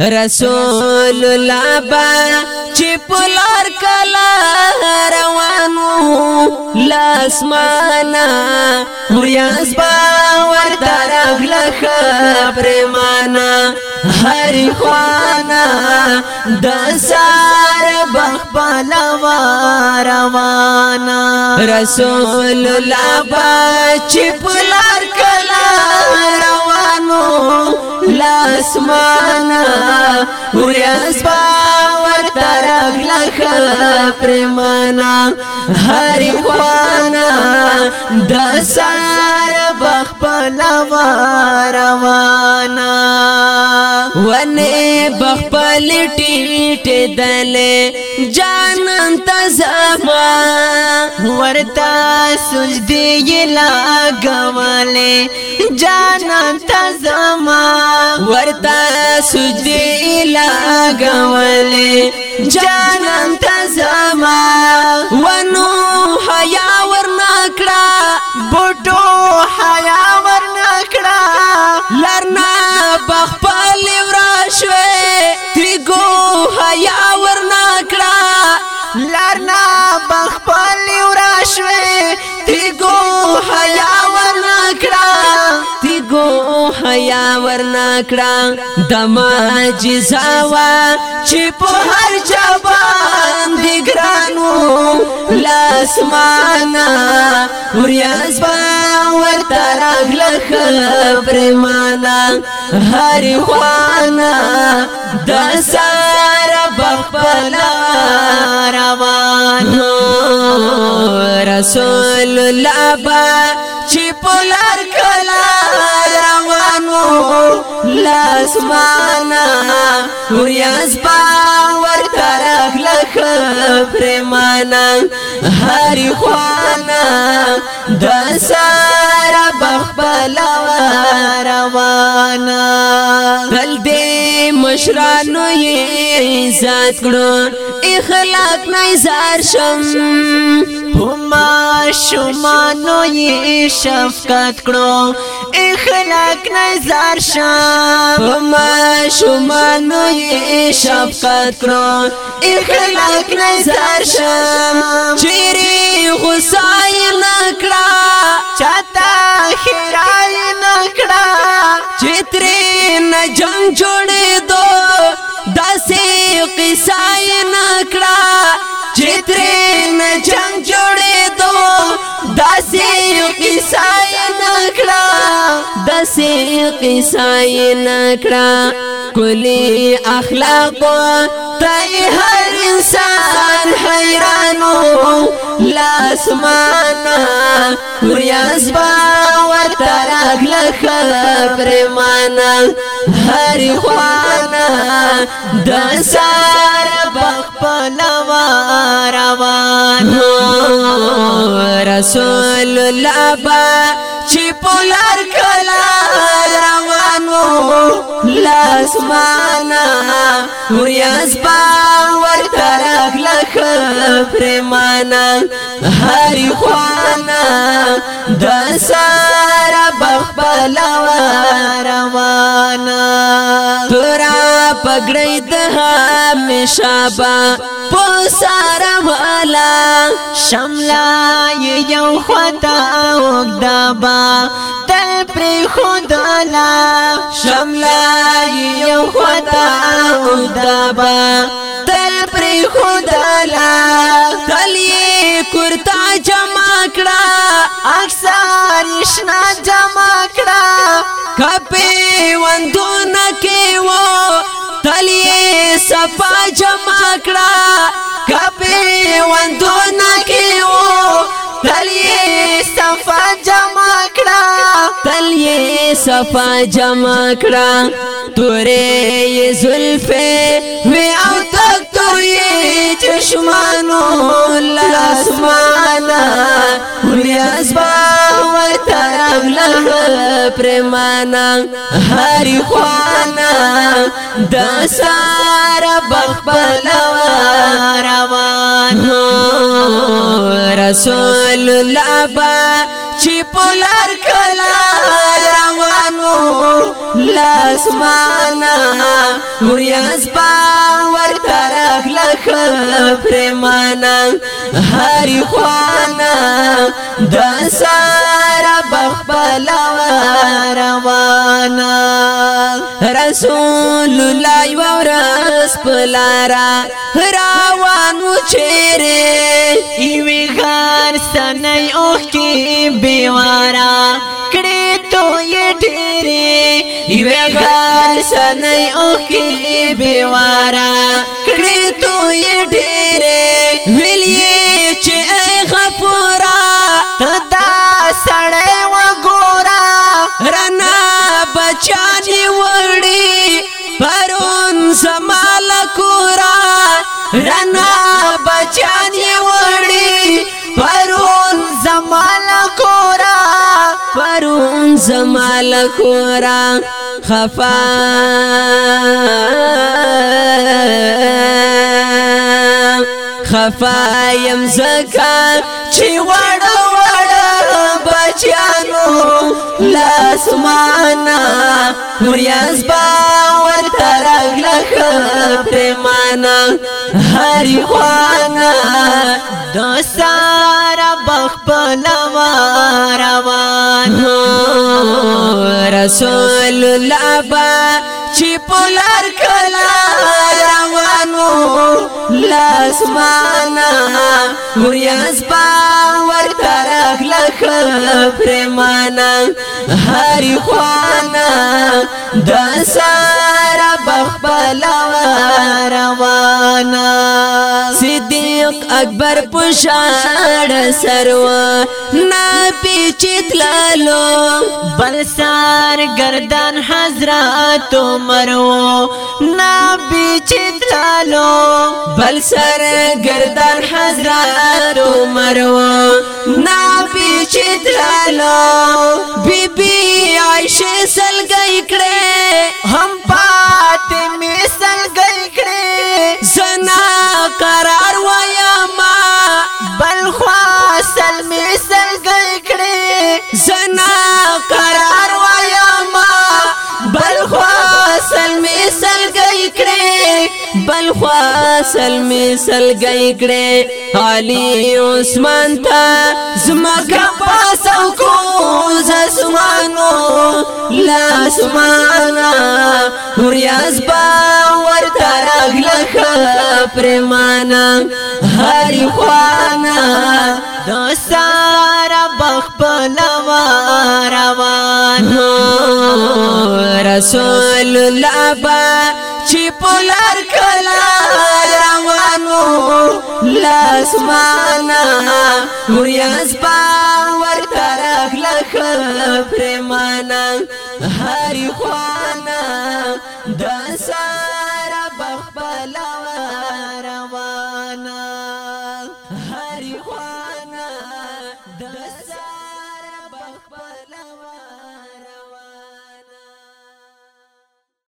رسول الله با چې پلار کلا روانو لاسمانا مریاس با ورته راغله پرمانا هر خوانا د سار بخبل روانا رسول الله با چې پلار کلا لاسمانا ورياس باور ترغ لخ پرمانا هر خوانا دسان پوانتا زماں وردا سو دے لا گوال جانا تاز وردا سو دوال جانتا شوې تریګو حیا ورنا کړه لارنا بخپل ورا شوې تریګو حیا ورنا کړه گو حیا ورنا کړه د معجزا وا چې په هر جوان دی ګرانو لاسمانا وریاس با ورته راغله پرمانا هر خوانا د سارا بخپلا روان رسول الله با چې پلا لاسمانا وریاز باور ترخ لخ پریمانا هاری خوانا دسارا بخبلا روانا مشرانو یې عزت کړو اخلاق نه زار شم هما شمانو یې شفقت کړو اخلاق نه زار شم هما شمانو یې شفقت کړو اخلاق نه زار شم چیرې غصای نکړه چاته خیرای نکړه چتری نہ جنگ جوڑے دو دسے قصائے نکڑا چتری نہ جنگ جوڑے دو دسے قصائے نکڑا دسے قصائے نکڑا کلی اخلاق تائے ہر انسان حیرانو لاسمانا ریاض باور تراغ لخب ریمانا هری خوانا دسار بخپل واروان رسول الله با چی پولار کلا لاسمانا وریاز باور ترک لخ پریمانا هاری خوانا دسارا بخبلا وانا ترا پگڑی در مشابا پوسار والا شملا یو خطا اوگدابا تل پری خودالا شملا یو خطا اوگدابا تل پری خودالا تلی کرتا جمع کڑا اکثر اشنا جمع کڑا کپی وندو نکی وو صفا جمع کرا کپی وندو نکیو تلی صفا جمع کرا تلی صفا جمع کرا توری ی زلفے وی او تک تو ی چشمانو لاسمانا ہنی ازبان پرمانا هری خوانا د سار بخبلوا روان رسول الله با چې پولار کلا روانو لاسمانا وریاس باور ترخ لخ پرمانا هری خوانا د سار خپل روانه رسول الله ورس پلارا روان و چیرې ایوی غار سنای اوخ کې بیوارا کړې تو یې ډېرې ایوی غار سنای اوخ کې بیوارا کړې تو یې ډېرې زمال خورا خفا خفا يم زکا چې وړو وړو بچانو لاسمانا وریاز با ورترغ لخ پیمانا هری خوانا دوستان رسول الله با چې پولار کلا روانو لاسمانا وریاس با ورته لخ پرمانا هری خوانا د سارا بخبل روانا صدیق اکبر پشاړ سروا نا پیچت لالو بلسار گردان حضرت عمر نا پیچت لالو بلسار گردان حضرت عمر نا پیچت لالو بی بی عائشہ سلګی کړه بل خوا سل می سل گئی کړي علي عثمان تا زما کا پاسو کو زسمانو لا سمانا نوریاز با ورته راغله پرمانا هر خوانا دوستار بخپل روان رسول الله چې پولار کلا روانو لاسمانا وریاز باور ترخ لخ پرمانا هر خوانا دسان